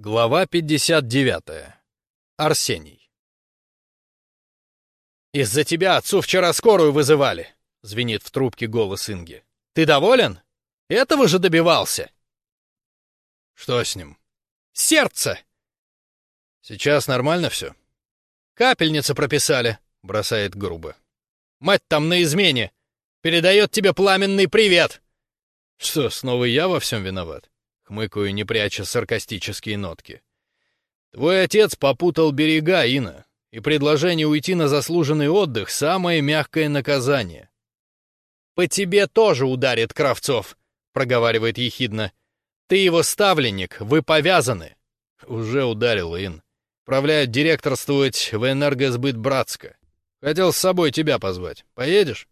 Глава 59. Арсений. «Из-за тебя отцу вчера скорую вызывали», — звенит в трубке голос Инги. «Ты доволен? Этого же добивался». «Что с ним?» «Сердце!» «Сейчас нормально все?» «Капельницу прописали», — бросает грубо. «Мать там на измене! Передает тебе пламенный привет!» «Что, снова я во всем виноват?» Хмыкаю, не пряча саркастические нотки. Твой отец попутал берега, Ина, и предложение уйти на заслуженный отдых — самое мягкое наказание. «По тебе тоже ударит Кравцов», — проговаривает ехидно. «Ты его ставленник, вы повязаны». Уже ударил, Ин. Правляет директорствовать в энергосбыт Братска. Хотел с собой тебя позвать. Поедешь?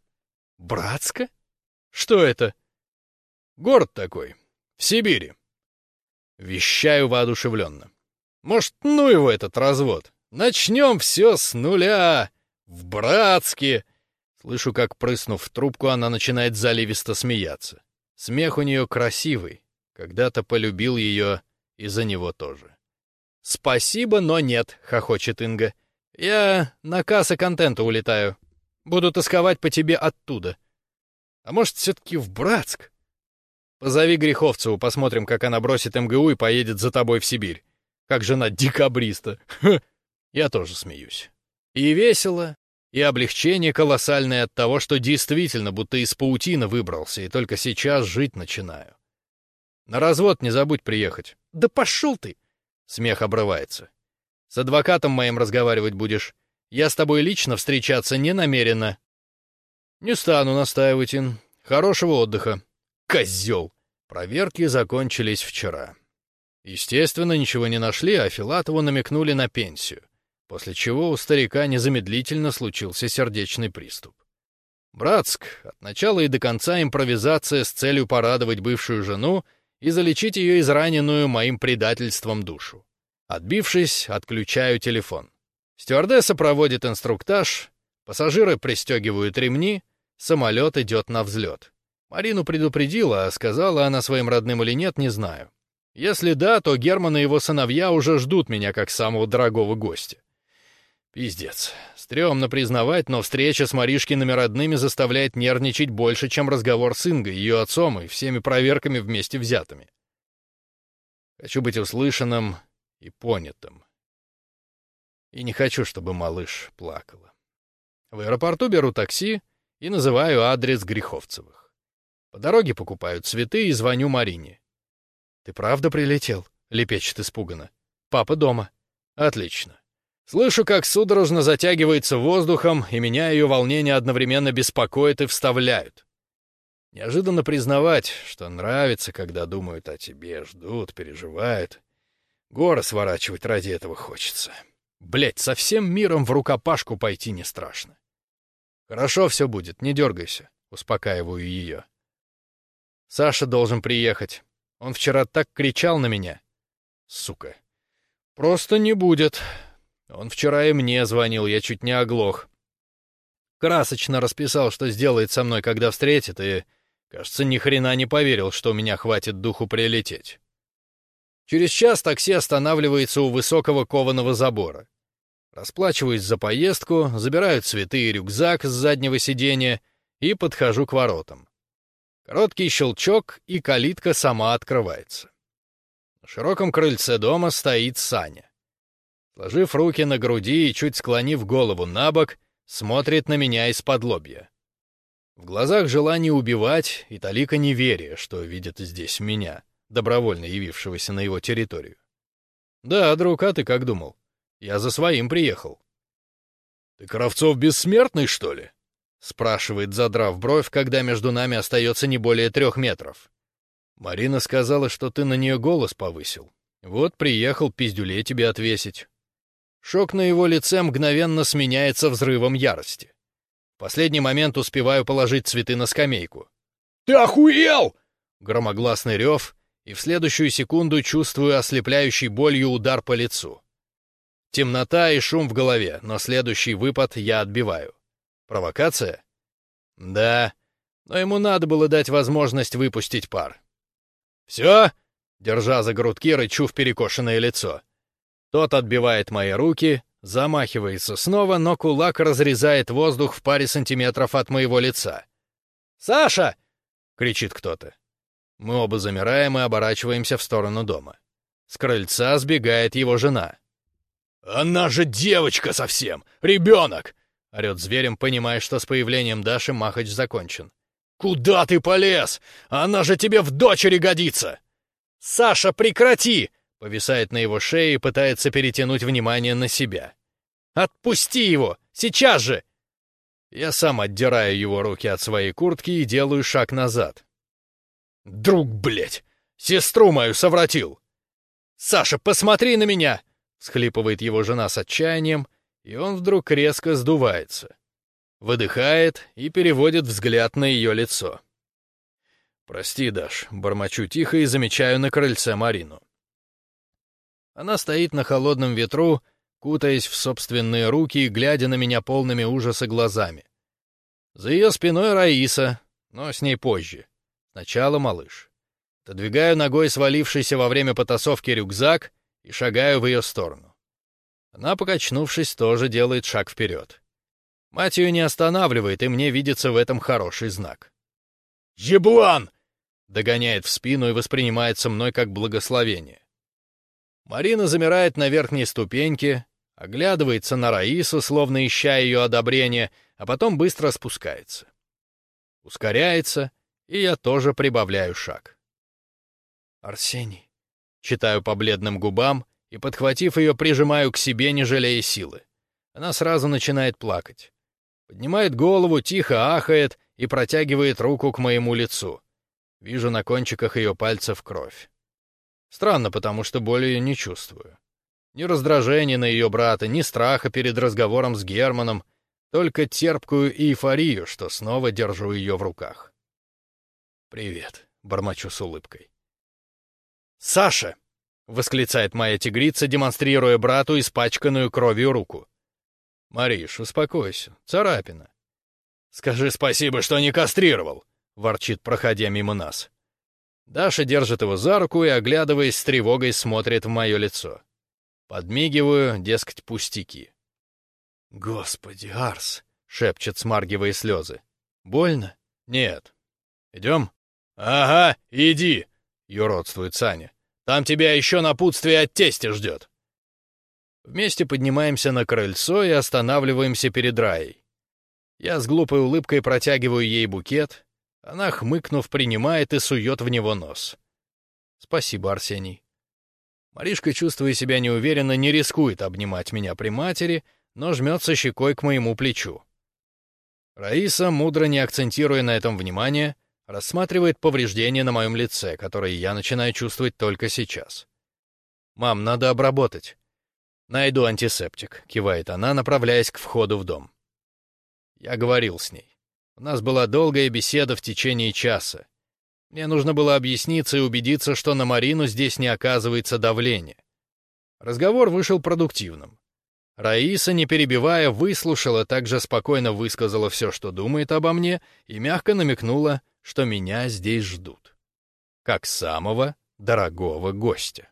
Братска? Что это? Город такой. В Сибири. Вещаю воодушевленно. Может, ну его этот развод. Начнем все с нуля. В Братске. Слышу, как, прыснув в трубку, она начинает заливисто смеяться. Смех у нее красивый. Когда-то полюбил ее и за него тоже. «Спасибо, но нет», — хохочет Инга. «Я на кассы контента улетаю. Буду тосковать по тебе оттуда». «А может, все-таки в Братск?» Позови Греховцеву, посмотрим, как она бросит МГУ и поедет за тобой в Сибирь. Как жена декабриста. Я тоже смеюсь. И весело, и облегчение колоссальное от того, что действительно будто из паутины выбрался, и только сейчас жить начинаю. На развод не забудь приехать. Да пошел ты! Смех обрывается. С адвокатом моим разговаривать будешь. Я с тобой лично встречаться не намерена. Не стану настаивать, Ин. Хорошего отдыха. Козел! Проверки закончились вчера. Естественно, ничего не нашли, а Филатову намекнули на пенсию, после чего у старика незамедлительно случился сердечный приступ. Братск, от начала и до конца импровизация с целью порадовать бывшую жену и залечить ее израненную моим предательством душу. Отбившись, отключаю телефон. Стюардесса проводит инструктаж, пассажиры пристегивают ремни, самолет идет на взлет. Марину предупредила, а сказала она своим родным или нет, не знаю. Если да, то Герман и его сыновья уже ждут меня как самого дорогого гостя. Пиздец. Стремно признавать, но встреча с Маришкиными родными заставляет нервничать больше, чем разговор с Ингой, ее отцом и всеми проверками вместе взятыми. Хочу быть услышанным и понятым. И не хочу, чтобы малыш плакала. В аэропорту беру такси и называю адрес Греховцевых. По дороге покупаю цветы и звоню Марине. «Ты правда прилетел?» — лепечет испуганно. «Папа дома». «Отлично». Слышу, как судорожно затягивается воздухом, и меня ее волнение одновременно беспокоит и вставляют. Неожиданно признавать, что нравится, когда думают о тебе, ждут, переживают. Горы сворачивать ради этого хочется. Блять, со всем миром в рукопашку пойти не страшно. Хорошо все будет, не дергайся, успокаиваю ее. Саша должен приехать. Он вчера так кричал на меня. Сука. Просто не будет. Он вчера и мне звонил, я чуть не оглох. Красочно расписал, что сделает со мной, когда встретит, и, кажется, ни хрена не поверил, что у меня хватит духу прилететь. Через час такси останавливается у высокого кованого забора. Расплачиваюсь за поездку, забираю цветы и рюкзак с заднего сиденья и подхожу к воротам. Короткий щелчок, и калитка сама открывается. На широком крыльце дома стоит Саня. Сложив руки на груди и чуть склонив голову на бок, смотрит на меня из-под лобья. В глазах желание убивать и талика неверия, что видит здесь меня, добровольно явившегося на его территорию. «Да, друг, а ты как думал? Я за своим приехал». «Ты Кравцов бессмертный, что ли?» Спрашивает, задрав бровь, когда между нами остается не более трех метров. Марина сказала, что ты на нее голос повысил. Вот приехал пиздюлей тебе отвесить. Шок на его лице мгновенно сменяется взрывом ярости. В последний момент успеваю положить цветы на скамейку. «Ты охуел!» Громогласный рев, и в следующую секунду чувствую ослепляющий болью удар по лицу. Темнота и шум в голове, но следующий выпад я отбиваю. Провокация? Да, но ему надо было дать возможность выпустить пар. «Все?» Держа за грудки, рычу в перекошенное лицо. Тот отбивает мои руки, замахивается снова, но кулак разрезает воздух в паре сантиметров от моего лица. «Саша!» — кричит кто-то. Мы оба замираем и оборачиваемся в сторону дома. С крыльца сбегает его жена. «Она же девочка совсем! Ребенок!» — орет зверем, понимая, что с появлением Даши Махач закончен. «Куда ты полез? Она же тебе в дочери годится!» «Саша, прекрати!» — повисает на его шее и пытается перетянуть внимание на себя. «Отпусти его! Сейчас же!» Я сам отдираю его руки от своей куртки и делаю шаг назад. «Друг, блядь! Сестру мою совратил!» «Саша, посмотри на меня!» — схлипывает его жена с отчаянием, и он вдруг резко сдувается. Выдыхает и переводит взгляд на ее лицо. «Прости, Даш», — бормочу тихо и замечаю на крыльце Марину. Она стоит на холодном ветру, кутаясь в собственные руки и глядя на меня полными ужаса глазами. За ее спиной Раиса, но с ней позже. Сначала малыш. Отодвигаю ногой свалившийся во время потасовки рюкзак и шагаю в ее сторону. Она, покачнувшись, тоже делает шаг вперед. Мать ее не останавливает, и мне видится в этом хороший знак. «Еблан!» — догоняет в спину и воспринимается мной как благословение. Марина замирает на верхней ступеньке, оглядывается на Раису, словно ища ее одобрения, а потом быстро спускается. Ускоряется, и я тоже прибавляю шаг. «Арсений», — читаю по бледным губам, и, подхватив ее, прижимаю к себе, не жалея силы. Она сразу начинает плакать. Поднимает голову, тихо ахает и протягивает руку к моему лицу. Вижу на кончиках ее пальцев кровь. Странно, потому что боли не чувствую. Ни раздражения на ее брата, ни страха перед разговором с Германом, только терпкую эйфорию, что снова держу ее в руках. «Привет», — бормочу с улыбкой. «Саша!» — восклицает моя тигрица, демонстрируя брату испачканную кровью руку. «Мариш, успокойся. Царапина». «Скажи спасибо, что не кастрировал», — ворчит, проходя мимо нас. Даша держит его за руку и, оглядываясь с тревогой, смотрит в мое лицо. Подмигиваю, дескать, пустяки. «Господи, Арс!» — шепчет, смаргивая слезы. «Больно?» «Нет. Идем?» «Ага, иди!» — юродствует Саня. «Там тебя еще напутствие от тестя ждет!» Вместе поднимаемся на крыльцо и останавливаемся перед Раей. Я с глупой улыбкой протягиваю ей букет, она, хмыкнув, принимает и сует в него нос. Спасибо, Арсений. Маришка, чувствуя себя неуверенно, не рискует обнимать меня при матери, но жмется щекой к моему плечу. Раиса, мудро не акцентируя на этом внимание, рассматривает повреждения на моем лице, которые я начинаю чувствовать только сейчас. «Мам, надо обработать. «Найду антисептик», — кивает она, направляясь к входу в дом. Я говорил с ней. У нас была долгая беседа в течение часа. Мне нужно было объясниться и убедиться, что на Марину здесь не оказывается давление. Разговор вышел продуктивным. Раиса, не перебивая, выслушала, также спокойно высказала все, что думает обо мне, и мягко намекнула, что меня здесь ждут. Как самого дорогого гостя.